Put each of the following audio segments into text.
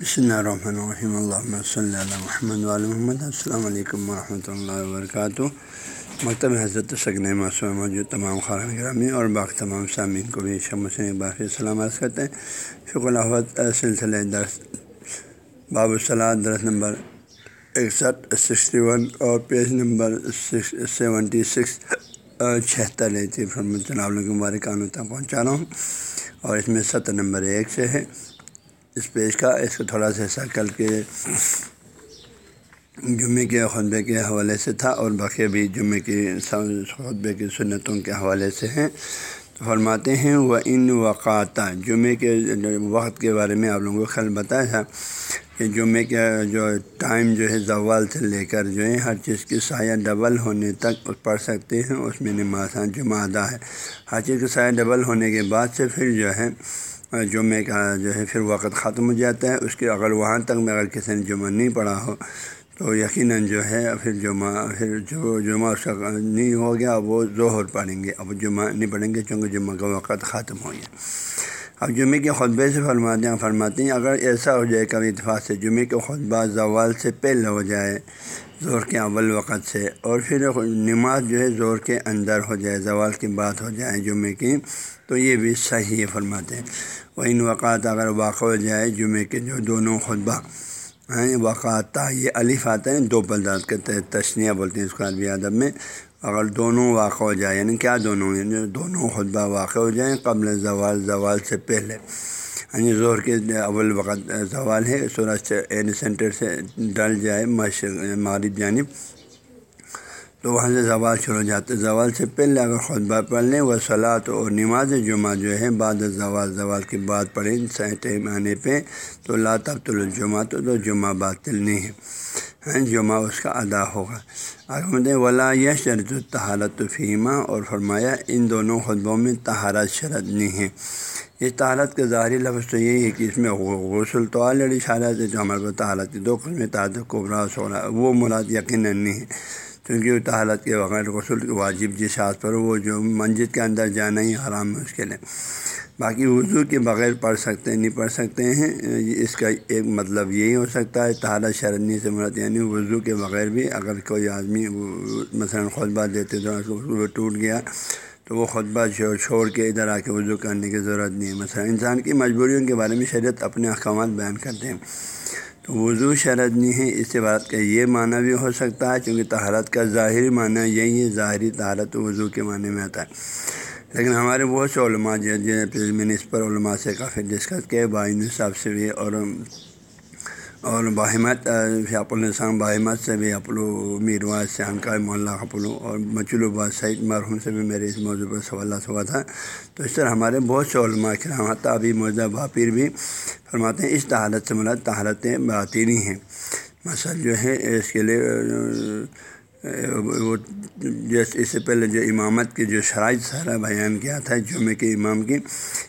بسم اللہ الرحمن الرحیم اللہ صلی اللہ محمد علیہ محمد السلام علیکم ورحمۃ اللہ وبرکاتہ مکتب حضرت سگن معصوم موجود تمام خارن گرامی اور باقی تمام سامعین کو بھی شمسن باقی سلامت کرتے ہیں شکر الحمد سلسلہ درس باب الصلاح درس نمبر اکسٹھ سکسٹی ون اور پیج نمبر سیونٹی سکس چھہتر لیتی جناب لوگ مبارکانوں تک پہنچا رہا ہوں اور اس میں سطر نمبر ایک سے ہے اس پیج کا اس کو تھوڑا سا حصہ کل کے جمعے کے خطبے کے حوالے سے تھا اور باقی بھی جمعے کی خطبے کی سنتوں کے حوالے سے ہیں۔ فرماتے ہیں وہ ان وقاتہ جمعے کے وقت کے بارے میں آپ لوگوں کو کل بتایا تھا کہ جمعے کا جو ٹائم جو ہے، زوال سے لے کر جو ہے، ہر چیز کی سایہ ڈبل ہونے تک پڑھ سکتے ہیں۔ اس میں نماز ہاں، جمعہ ادا ہے۔ ہر چیز کا سایہ ڈبل ہونے کے بعد سے پھر جو ہے جمعے کا جو ہے پھر وقت ختم ہو جاتا ہے، اس کے اگر وہاں تک میں اگر کسی نے جمعہ نہیں پڑھا ہو، تو یقیناً جو ہے پھر جمعہ، پھر جو جمعہ اس کا نہیں ہو گیا وہ ظہر پڑھیں گے۔ اب جمعہ نہیں پڑھیں گے چونکہ جمعہ کا وقت ختم ہو گیا۔ اب جمعے کے خطبے سے فرماتے ہیں فرماتے ہیں، اگر ایسا ہو جائے کبھی اتفاق سے جمعے کے خطبہ زوال سے پہلے ہو جائے زور کے اول وقت سے، اور پھر نماز جو ہے زور کے اندر ہو جائے، زوال کی بات ہو جائے جمعے کی تو یہ بھی صحیح فرماتے ہیں۔ وہ ان وقات اگر واقع ہو جائے جمعے کے جو دونوں خطبہ ہیں وقات یہ الف آتا ہے، دو پلداد کے تشنیہ بولتے ہیں اس کو عربی ادب میں۔ اگر دونوں واقع ہو جائے یعنی کیا دونوں یعنی دونوں خطبہ واقع ہو جائیں قبل زوال زوال سے پہلے۔ یعنی زور کے اول وقت زوال ہے، سورج سے این سینٹر سے ڈل جائے، مشرق، مغرب جانب۔ تو وہاں سے زوال شروع ہو جاتے زوال سے پہلے اگر خطبہ پڑھ لیں، وہ صلاح اور نماز جمعہ جو ہے بعد زوال زوال کی بات پڑھیں ٹائم آنے پہ تو لا تب الجمعہ تو تو جمعہ باطل نہیں ہے۔ ہاں، جمعہ اس کا ادا ہوگا۔ احمد ولا یہ شرط تہارت فیمہ اور فرمایا، ان دونوں خطبوں میں تہارت شرط نہیں ہے۔ اس تہارت کا ظاہری لفظ تو یہی ہے کہ اس میں غسل تو آلریڈی شارت ہے، جو ہمارے پاس تہارت کی دو قسمیں تحت کوبرا سورا وہ مراد یقیناً نہیں ہے۔ کیونکہ تحالت کے بغیر غسل واجب جس ہاتھ پر وہ جو مسجد کے اندر جانا ہی حرام ہے، اس کے لیے۔ باقی وضو کے بغیر پڑھ سکتے ہیں، نہیں پڑھ سکتے ہیں، اس کا ایک مطلب یہی ہو سکتا ہے تحالت شرنی سے مراد یعنی وضو کے بغیر بھی اگر کوئی آدمی مثلاً خطبہ دیتے تو وہ ٹوٹ گیا، تو وہ خطبہ چھوڑ کے ادھر آ کے وضو کرنے کی ضرورت نہیں ہے۔ مثلا انسان کی مجبوریوں کے بارے میں شریعت اپنے احکامات بیان کرتے ہیں۔ تو وضو شرط نہیں ہے اس بات کا یہ معنی بھی ہو سکتا ہے چونکہ تہارت کا ظاہری معنی یہی ہے ظاہری طہارت وضو کے معنی میں آتا ہے لیکن ہمارے بہت سے علماء جو میں نے اس پر علماء سے کافی ڈسکس کیا بائن صاحب سے بھی اور اور باہمت آپ السلام باہمت سے بھی اپلو میرواز سے انکا مولانا اپلو اور مچلوبا سعید مرحوم سے بھی میرے اس موضوع پر سوالات ہوا تھا۔ تو اس طرح ہمارے بہت سے علماء کرام ابھی موجودہ باپیر بھی فرماتے ہیں، اس تحالت سے مراد تحالتیں باطینی ہیں۔ مثلا جو ہے، اس کے لیے وہ جیسے اس سے پہلے جو امامت کی جو شرائط سارا بیان کیا تھا جمعے کے امام کی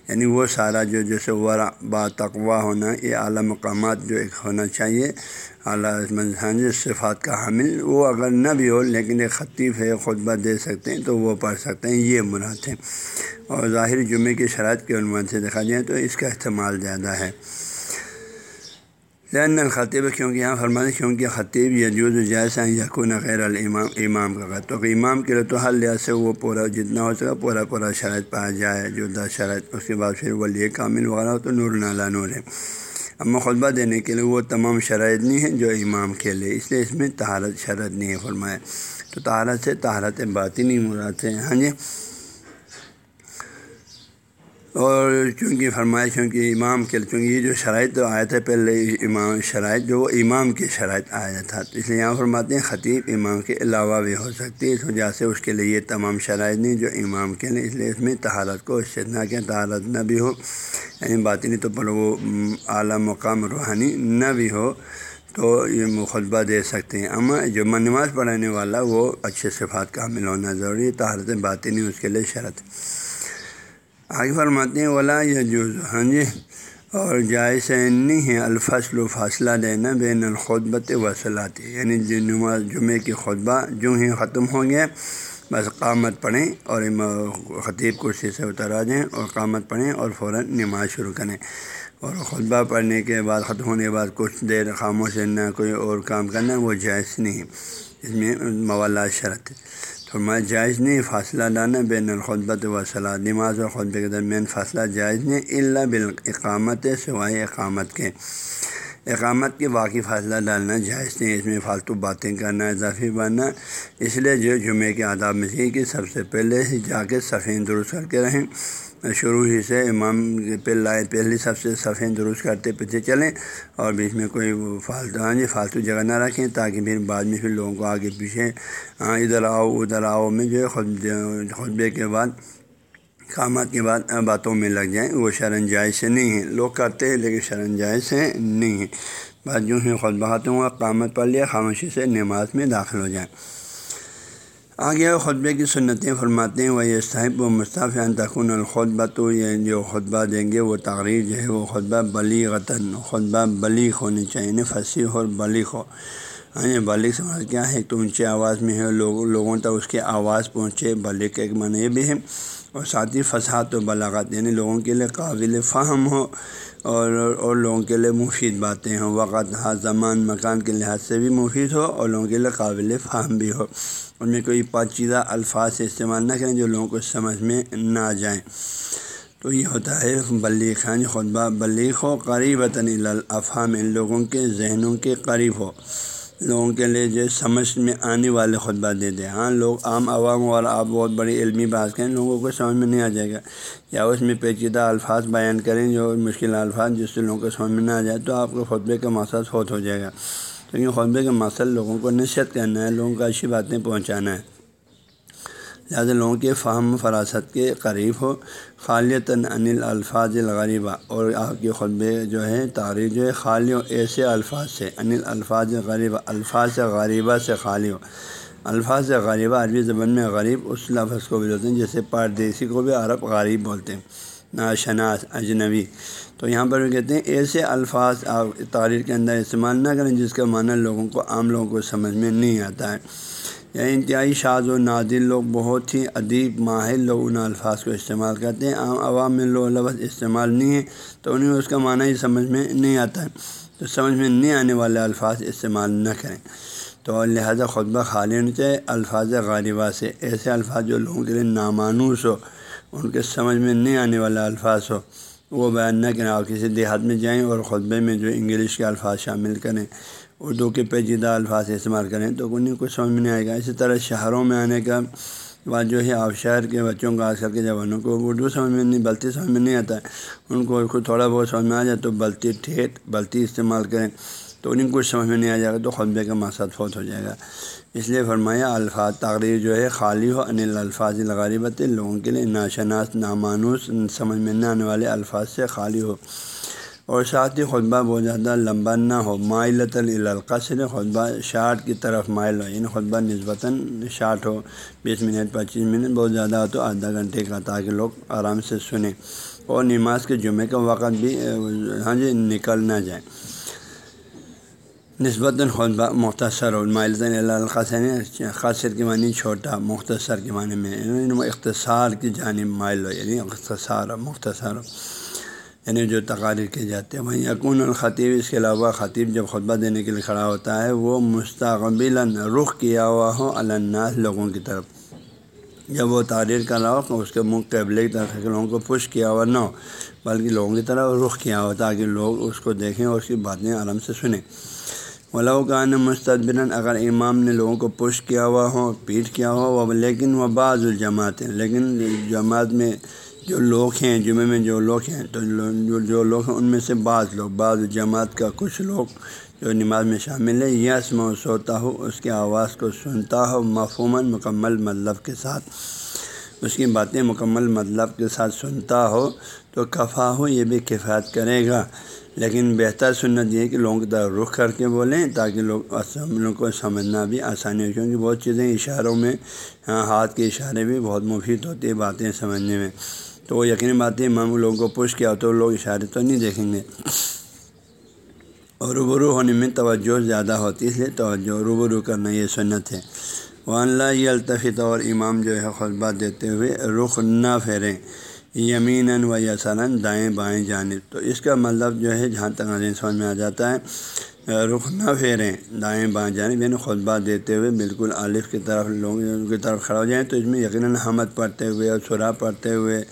یعنی وہ سارا جو جیسے ورا با تقوا ہونا، یہ اعلیٰ مقامات جو ایک ہونا چاہیے، اعلیٰ جی صفات کا حامل، وہ اگر نہ بھی ہو لیکن ایک خطیف ہے، خطبہ دے سکتے ہیں، تو وہ پڑھ سکتے ہیں، یہ مراد ہے۔ اور ظاہر جمعے کی شرائط کے عنوان سے دیکھا جائے تو اس کا استعمال زیادہ ہے۔ لین الخطیب کیونکہ یہاں فرماتے کیونکہ خطیب یہ جو جیسا یقون غیر الامام، امام کا تو امام کے لیے تو ہر لحاظ سے وہ پورا جتنا ہو سکا، پورا پورا شرائط پایا جائے، جو دس شرائط۔ اس کے بعد پھر ولی کامل وغیرہ ہو تو نور نالا نور ہے۔ اما خطبہ دینے کے لیے وہ تمام شرائط نہیں ہیں جو امام کے لیے۔ اس لیے اس میں تہارت شرط نہیں ہے، فرمایا۔ تو تہارت سے تہارت باتی نہیں مراد ہے۔ ہاں جی؟ اور چونکہ فرمائے چونکہ امام کے چونکہ یہ جو شرائط آیا تھا پہلے امام شرائط جو وہ امام کی شرائط آیا تھا۔ تو اس لیے یہاں فرماتے ہیں خطیب امام کے علاوہ بھی ہو سکتی ہے، اس وجہ سے اس کے لیے یہ تمام شرائط نہیں جو امام کے لیے۔ اس لیے اس میں تہارت کو نہ کہ تہارت نہ بھی ہو یعنی باطنی نہیں تو پر وہ اعلیٰ مقام روحانی نہ بھی ہو تو یہ مخطبہ دے سکتے ہیں۔ اما جو نماز پڑھانے والا وہ اچھے صفات کا حامل ہونا ضروری ہے تہارت باطنی نہیں اس کے لیے شرط۔ آگے فرماتے ہیں، ولا یا جز ہاں جی اور جائز نہیں ہے الفصل و فاصلہ دینا بین الخطبت وصلاتی یعنی جو نماز جمعے کی خطبہ جو ہی ختم ہو گیا، بس قامت پڑھیں اور خطیب کرسی سے اتر آ جائیں اور قامت پڑھیں اور فوراً نماز شروع کریں۔ اور خطبہ پڑھنے کے بعد، ختم ہونے کے بعد کچھ دیر خاموش رہنا، کوئی اور کام کرنا، وہ جائز نہیں اس میں موالات شرط فرمایا جائز نہیں، فاصلہ لانا بین الخطبت و صلاح نماز و خطبے کے درمیان فاصلہ جائز نہیں اللہ بالاقامت سوائے اقامت کے۔ اقامت کے باقی فاصلہ ڈالنا جائز نہیں، اس میں فالتو باتیں کرنا اضافی بننا۔ اس لیے جو جمعے کے آداب میں سے کہ سب سے پہلے ہی جا کے سفید درست کر کے رہیں۔ شروع ہی سے امام پہلے پہلی سب سے سفید درست کرتے پیچھے چلیں اور بیچ میں کوئی فالتو ہاں جی فالتو جگہ نہ رکھیں تاکہ پھر بعد میں پھر لوگوں کو آگے پیچھے ہاں ادھر آؤ ادھر آؤ میں جو ہے خطبے کے بعد کامات کے بعد باتوں میں لگ جائیں۔ وہ شرن جائز سے نہیں ہے لوگ کرتے ہیں لیکن شرن جائز سے نہیں ہے بات جو ہے خود بہت قامت پڑھ لیا، خاموشی سے نماز میں داخل ہو جائیں۔ آگے خطبے کی سنتیں فرماتے ہیں وہ یہ صاحب و مصطفی تخن الخطبہ تو یہ جو خطبہ دیں گے وہ تقریر جو ہے وہ خطبہ بلی غتن خطبہ بلیغ ہونی چاہیے یعنی فصیح اور بلیغ ہو۔ ہاں بلیغ سمجھ کیا ہے؟ تو اونچے آواز میں ہے لوگ لوگوں تک اس کی آواز پہنچے، بلیغ ایک معنی یہ بھی ہے۔ اور ساتھ ہی فساد و بلاغت یعنی لوگوں کے لیے قابل فہم ہو۔ اور اور لوگوں کے لیے مفید باتیں ہوں۔ وقت ہاں زمان، مکان کے لحاظ سے بھی مفید ہو اور لوگوں کے لیے قابل فہم بھی ہو۔ ان میں کوئی پاچیدہ الفاظ استعمال نہ کریں جو لوگوں کو سمجھ میں نہ آ جائیں تو یہ ہوتا ہے، بلیغ خان خطبہ، بلیغ ہو قریب وطن الافہام، ان لوگوں کے ذہنوں کے قریب ہو۔ لوگوں کے لیے جو سمجھ میں آنے والے خطبہ دیتے ہیں ہاں لوگ عام عوام اور آپ بہت بڑی علمی بات کریں، لوگوں کو سمجھ میں نہیں آ جائے گا۔ یا اس میں پیچیدہ الفاظ بیان کریں جو مشکل الفاظ جس سے لوگوں کو سمجھ میں نہ آ جائے تو آپ کو خطبے کا مقصد فوت ہو جائے گا۔ کیونکہ خطبے کا مقصد لوگوں کو نصیحت کرنا ہے، لوگوں کو اچھی باتیں پہنچانا ہے۔ لہٰذا لوگوں کے فہم فراست کے قریب ہو۔ خالیت انل الفاظ الغریبہ۔ اور آپ کے خطبے جو ہے تاریخ جو ہے، خالی ہو ایسے الفاظ سے۔ انل الفاظ غریبہ الفاظ غریبہ سے خالی ہو۔ الفاظ غریبہ عربی زبان میں غریب، اس لفظ کو بھی بولتے ہیں، جیسے پردیسی کو بھی عرب غریب بولتے ہیں۔ ناشناس، اجنبی۔ تو یہاں پر بھی کہتے ہیں ایسے الفاظ آپ تاریخ کے اندر استعمال نہ کریں، جس کا معنی لوگوں کو، عام لوگوں کو سمجھ میں نہیں آتا ہے۔ یا انتہائی شاذ و نادر لوگ بہت ہی ادیب، ماہر لوگ ان الفاظ کو استعمال کرتے ہیں۔ عام عوام میں لوگ لفظ استعمال نہیں ہے تو انہیں اس کا معنی ہی سمجھ میں نہیں آتا ہے۔ تو سمجھ میں نہیں آنے والے الفاظ استعمال نہ کریں۔ تو لہٰذا خطبہ خالی ہونے چاہیے الفاظ غالبہ سے ایسے الفاظ جو لوگوں کے لیے نامانوس ہو، ان کے سمجھ میں نہیں آنے والا الفاظ ہو، وہ بیان نہ کریں۔ آپ کسی دیہات میں جائیں اور خطبے میں جو انگلش کے الفاظ شامل کریں۔ اردو کے پیچیدہ الفاظ استعمال کریں تو انہیں کچھ سمجھ میں نہیں آئے گا۔ اسی طرح شہروں میں آنے کا بعد جو ہے، آپ شہر کے بچوں کو آج کل کے جوانوں کو اردو سمجھ میں نہیں، بلتی سمجھ میں نہیں آتا۔ ہے ان کو خود تھوڑا بہت سمجھ میں آ جائے تو بلتی ٹھیٹ بلتی استعمال کریں تو انہیں کچھ سمجھ میں نہیں آ جائے گا تو خطبے کا مقصد فوت ہو جائے گا۔ اس لیے فرمایا، الفاظ تقریر جو ہے، خالی ہو، انل الفاظ لغاربت لوگوں کے لیے ناشناس، نامانوس، سمجھ میں نہ آنے والے الفاظ سے خالی ہو۔ اور ساتھ ہی خطبہ بہت زیادہ لمبا نہ ہو مائلت القصر، خطبہ شارٹ کی طرف مائل ہو یعنی خطبہ نسبتاً شارٹ ہو، بیس منٹ، پچیس منٹ، بہت زیادہ ہو تو آدھا گھنٹے کا، تاکہ لوگ آرام سے سنیں۔ اور نماز کے جمعے کا وقت بھی ہاں جی نکل نہ جائے۔ نسبتاً خطبہ مختصر ہو مائلۃ یعنی جو تقاریر کیے جاتے ہیں وہیں یقون الخطیب اس کے علاوہ خطیب جب خطبہ دینے کے لیے کھڑا ہوتا ہے، وہ مستقبل رخ کیا ہوا ہو الناس لوگوں کی طرف۔ جب وہ تعریر کر رہا ہو اس کے منہ قبل کی طرف لوگوں کو پش کیا ہوا، نہ ہو، بلکہ لوگوں کی طرف رخ کیا ہو تاکہ لوگ اس کو دیکھیں اور اس کی باتیں آرام سے سنیں۔ ولاؤ کان مستقبل اگر امام نے لوگوں کو پش کیا ہوا ہو، پیٹ کیا ہو لیکن وہ بعض الجماعت ہیں لیکن جماعت میں جو لوگ ہیں، جمعے میں جو لوگ ہیں، تو جو لوگ ہیں، ان میں سے بعض لوگ، بعض جماعت کا کچھ لوگ جو نماز میں شامل ہے یس میں سوتا ہو اس کی آواز کو سنتا ہو مفہوماً مکمل مطلب کے ساتھ۔ اس کی باتیں مکمل مطلب کے ساتھ سنتا ہو تو کفا ہو یہ بھی کفایت کرے گا۔ لیکن بہتر سنت یہ ہے کہ لوگوں کی طرف رخ کر کے بولیں تاکہ لوگ لوگوں کو سمجھنا بھی آسانی ہو، کیونکہ بہت چیزیں اشاروں میں ہاں، ہاتھ کے اشارے بھی بہت مفید ہوتے ہیں باتیں سمجھنے میں۔ تو وہ یقینی بات ہے امام لوگوں کو پوچھ کیا تو لوگ اشارے تو نہیں دیکھیں گے۔ اور روبرو ہونے میں توجہ زیادہ ہوتی ہے، اس لیے توجہ روبرو کرنا یہ سنت ہے۔ وہ اللہ یہ الطفی اور امام جو ہے خطبہ دیتے ہوئے رخ نہ پھیریں۔ یمین و یسن دائیں بائیں جانب۔ تو اس کا مطلب جو ہے، جہاں تک عظیم سمجھ میں آ جاتا ہے، رخ نہ پھیریں، دائیں بائیں جانب یعنی خطبہ دیتے ہوئے بالکل عالف کی طرف لوگوں کی طرف کھڑا ہو جائیں۔ تو اس میں یقیناً حمد پڑھتے ہوئے اور سرا پڑھتے ہوئے،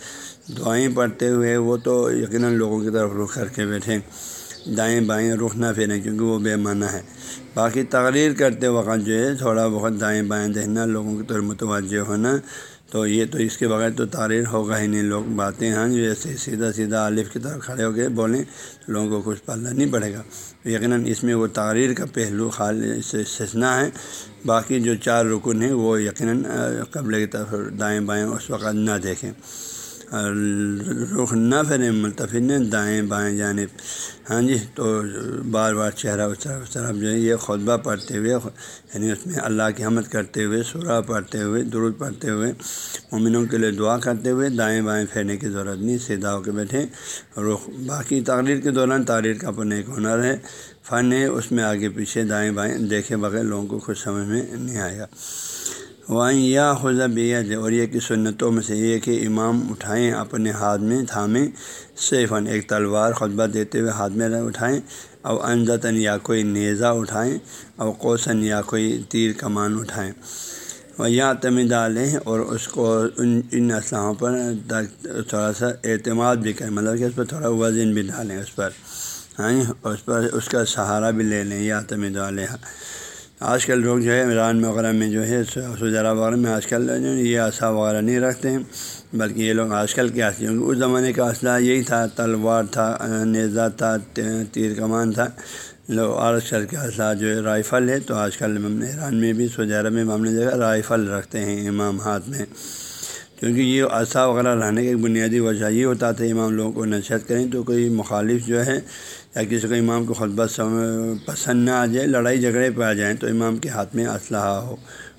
دعائیں پڑھتے ہوئے، وہ تو یقیناً لوگوں کی طرف رخ کر کے بیٹھیں۔ دائیں بائیں رخ نہ پھیریں، کیونکہ وہ بے معنی ہے باقی تقریر کرتے وقت جو ہے، تھوڑا بہت دائیں بائیں دیکھنا، لوگوں کی طرف متوجہ ہونا تو یہ تو اس کے بغیر تو تعریر ہوگا ہی نہیں۔ لوگ باتیں ہاں جو ایسے سیدھا سیدھا عالف کی طرف کھڑے ہو کے بولیں لوگوں کو کچھ پلنا نہیں پڑے گا۔ یقیناً اس میں وہ تعریر کا پہلو خال سے ہے۔ باقی جو چار رکن ہیں وہ یقیناً قبل کی طرف دائیں بائیں اس وقت نہ دیکھیں۔ رخ نہ پھریں ملتفن دائیں بائیں جانب۔ ہاں جی تو بار بار چہرہ اس طرف اس طرف جو ہے، یہ خطبہ پڑھتے ہوئے یعنی اس میں اللہ کی حمد کرتے ہوئے، سورہ پڑھتے ہوئے، درود پڑھتے ہوئے، مومنوں کے لیے دعا کرتے ہوئے دائیں بائیں پھیرنے کی ضرورت نہیں، سیدھا ہو کے بیٹھے۔ رخ باقی تقریر کے دوران تقریر کا اپنا ایک ہنر ہے۔ فن ہے، اس میں آگے پیچھے دائیں بائیں دیکھے بغیر لوگوں کو کچھ سمجھ میں نہیں آئے گا۔ وہاں یا خزہ بیت اور یہ کہ سنتوں میں سے یہ کہ امام اٹھائیں اپنے ہاتھ میں تھامیں صیفن ایک تلوار خطبہ دیتے ہوئے ہاتھ میں اٹھائیں اور انزتاً یا کوئی نیزہ اٹھائیں اور کوسن یا کوئی تیر کمان اٹھائیں۔ وہ یا تم ڈالیں اور اس کو ان ان اسلحوں پر تھوڑا سا اعتماد بھی کریں مطلب کہ اس پر تھوڑا وزن بھی ڈالیں اس پر۔ ہاں اس پر اس کا سہارا بھی لے لیں۔ یا تم ڈالیں آج کل لوگ جو ہے ایران وغیرہ میں جو ہے سعودی عرب وغیرہ میں آج کل جو ہے یہ اصا وغیرہ نہیں رکھتے ہیں، بلکہ یہ لوگ آج کل کے اصلی اس زمانے کا اسلحہ یہی تھا، تلوار تھا نیزہ تھا تیر کمان تھا۔ لوگ آج کل کے اسلحہ جو ہے رائفل ہے، تو آج کل ایران میں بھی، سعودی عرب میں معاملے جگہ رائفل رکھتے ہیں امام ہاتھ میں۔ کیونکہ یہ اصا وغیرہ رہنے کی ایک بنیادی وجہ یہ ہوتا تھا، امام لوگوں کو نصیحت کریں تو کوئی مخالف جو ہے یا کسی کو امام کو خطبہ پسند نہ آ جائے، لڑائی جھگڑے پہ آ جائیں تو امام کے ہاتھ میں اسلحہ ہو،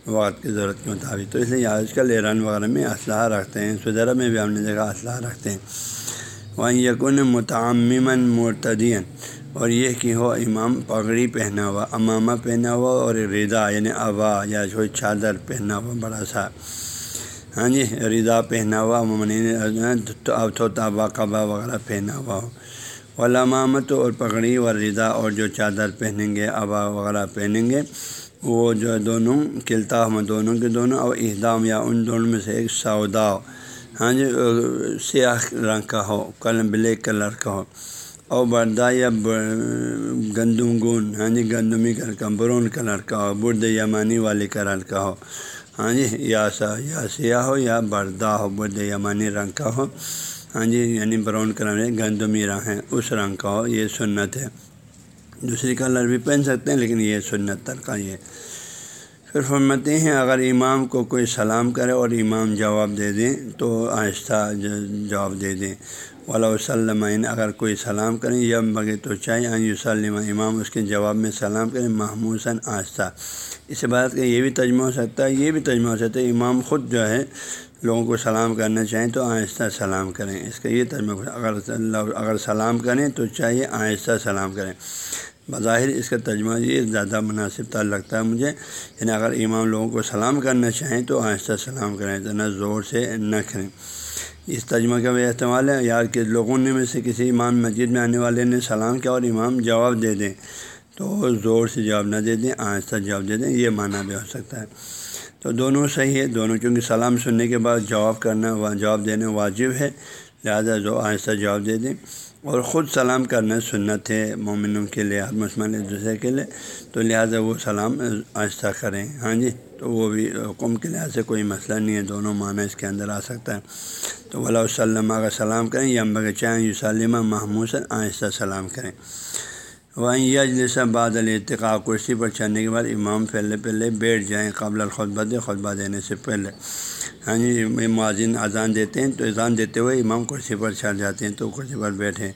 وقت کی ضرورت کے مطابق۔ تو اس لیے آج کل ایران وغیرہ میں اسلحہ رکھتے ہیں سدرہ میں بھی ہم نے جگہ اسلحہ رکھتے ہیں۔ وہاں یقن متعمن مرتدین اور یہ کہ ہو امام پگڑی پہنا ہوا، امامہ پہنا ہوا اور رضا یعنی ابا یا کوئی چادر پہنا ہوا بڑا سا۔ ہاں جی رضا پہنا ہوا اب تو تابا کبا وغیرہ پہنا ہوا ہو۔ علامت اور پگڑی و رضا اور جو چادر پہنیں گے ابا وغیرہ پہنیں گے، وہ جو دونوں کلتا ہم دونوں کے دونوں، اور اہدام یا ان دونوں میں سے ایک سودا ہو۔ ہاں جی سیاہ رنگ کا ہو کلر بلیک کلر کا ہو۔ اور بردا یا گندم گون ہاں جی گندمی کلر کا، برون کلر کا ہو، برد یمانی والے کلر کا ہو۔ ہاں جی یا سا، یا سیاہ ہو یا بردا ہو، برد یمانی رنگ کا ہو۔ ہاں جی یعنی براؤن کلر ہے گندمی رنگ ہے اس رنگ کا ہو یہ سنت ہے۔ دوسری کلر بھی پہن سکتے ہیں، لیکن یہ سنت تر کا یہ۔ پھر فرماتے ہیں، اگر امام کو کوئی سلام کرے اور امام جواب دے دیں تو آہستہ جواب دے دیں۔ والا وسلم اگر کوئی سلام کریں یا بغیر تو چاہے یوسلم امام، اس کے جواب میں سلام کریں محموسن آہستہ۔ اس بات کا یہ بھی تجمہ ہو سکتا ہے، یہ بھی تجمہ ہو سکتا ہے، امام خود جو ہے، لوگوں کو سلام کرنا چاہیں تو آہستہ سلام کریں۔ اس کا یہ ترجمہ اگر اگر سلام کریں تو چاہیے آہستہ سلام کریں۔ بظاہر اس کا ترجمہ یہ زیادہ مناسب تر لگتا ہے مجھے یعنی اگر امام لوگوں کو سلام کرنا چاہیں تو آہستہ سلام کریں، تو نہ زور سے نہ کریں۔ اس ترجمہ کا بھی استعمال ہے یار کہ لوگوں نے میں سے کسی امام مسجد میں آنے والے نے سلام کیا اور امام جواب دے دیں۔ تو زور سے جواب نہ دے دیں، آہستہ جواب دے دیں، یہ معنی بھی ہو سکتا ہے۔ تو دونوں صحیح ہے، دونوں کیونکہ سلام سننے کے بعد جواب کرنا، جواب دینا واجب ہے، لہٰذا جو آہستہ جواب دے دیں۔ اور خود سلام کرنا سنت ہے مومنوں کے لیے مسلمان ایک دوسرے کے لیے۔ تو لہٰذا وہ سلام آہستہ کریں۔ ہاں جی تو وہ بھی حکم کے لحاظ سے کوئی مسئلہ نہیں ہے، دونوں معنی اس کے اندر آ سکتا ہے۔ تو ولا وسلم اگر سلام کریں یا بغیر یو سلمہ محمود آہستہ سلام کریں۔ وہیں یہ جیسا بعد الاتقاء کرسی پر چڑھنے کے بعد امام پہلے پہلے بیٹھ جائیں قبل الخطبہ دے خطبہ دینے سے پہلے۔ ہاں جی معذن اذان دیتے ہیں تو اذان دیتے ہوئے امام کرسی پر چڑھ جاتے ہیں تو کرسی پر بیٹھیں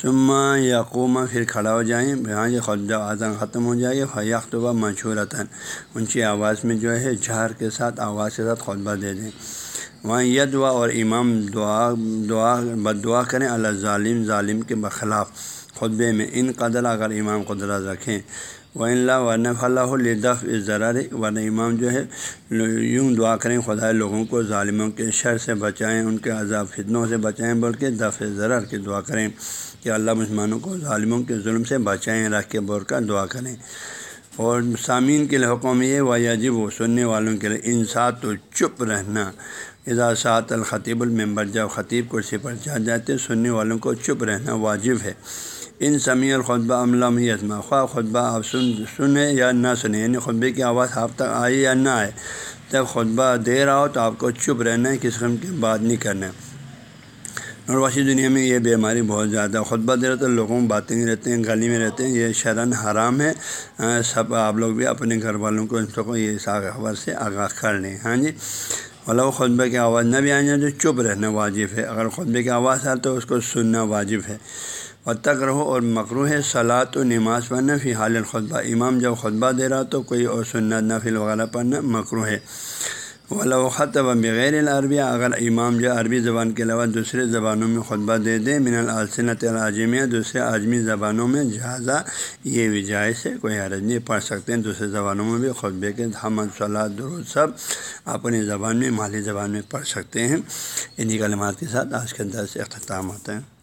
سما یا قوما پھر کھڑا ہو جائیں۔ ہاں جی خطبہ اذان ختم ہو جائے فیاختبہ مشہورتاً اونچی آواز میں جو ہے جھار کے ساتھ آواز کے ساتھ خطبہ دے دیں۔ وہاں یہ دعا اور امام دعا دعا بد دعا کریں اللہ ظالم ظالم کے بخلاف خطبے میں۔ ان قدر اگر امام قدرت رکھیں۔ و اللہ ورنہ فلاح الدف ذرار ورنہ امام جو ہے، یوں دعا کریں خدا لوگوں کو، ظالموں کے شر سے بچائیں، ان کے عذاب فتنوں سے بچائیں، بلکہ دف ذرار کی دعا کریں کہ اللہ مسلمانوں کو ظالموں کے ظلم سے بچائیں رکھ کے بور کر دعا کریں۔ اور سامعین کے لیے حکم یہ و یجب و سننے والوں کے لیے انسات تو چپ رہنا۔ اضاثات الخطیب الممبر جب خطیب کرسی پر جا جاتے سننے والوں کو چپ رہنا واجب ہے۔ ان سمیع الخطبہ عملہ یزما خواہ خطبہ آپ سن، سنیں یا نہ سنیں یعنی خطبے کی آواز آپ تک آئے یا نہ آئے۔ جب خطبہ دے رہا ہو تو آپ کو چپ رہنا ہے کس قسم کی بات نہیں کرنا ہے۔ اور دنیا میں یہ بیماری بہت زیادہ خطبہ دے رہے تو لوگوں باتیں رہتے ہیں، گلی میں رہتے ہیں، یہ شرن حرام ہے۔ سب آپ لوگ بھی اپنے گھر والوں کو ان کو یہ خبر سے آگاہ کر لیں۔ ہاں جی؟ مطلب خطبے کی آواز نہ بھی آئیں تو چپ رہنا واجب ہے اگر خطبے کی آواز آئے تو اس کو سننا واجب ہے اور تک رہو اور مکرو ہے صلاح و نماز پڑھنا فی حال الخطبہ امام جب خطبہ دے رہا تو کوئی اور سنت نفل وغیرہ پڑھنا مکرو ہے و خطب بغیر العربیہ اگر امام جو عربی زبان کے علاوہ دوسرے زبانوں میں خطبہ دے دیں من السنت العظمیہ دوسرے عظمی زبانوں میں جہازہ یہ بھی جائز ہے، کوئی حرج نہیں، پڑھ سکتے ہیں، دوسرے زبانوں میں بھی خطبے کے حمد صلاح درود، سب اپنی زبان میں، مالی زبان میں پڑھ سکتے ہیں۔ انہی کلمات کے ساتھ آج کے اندر سے اختتام ہوتا ہے۔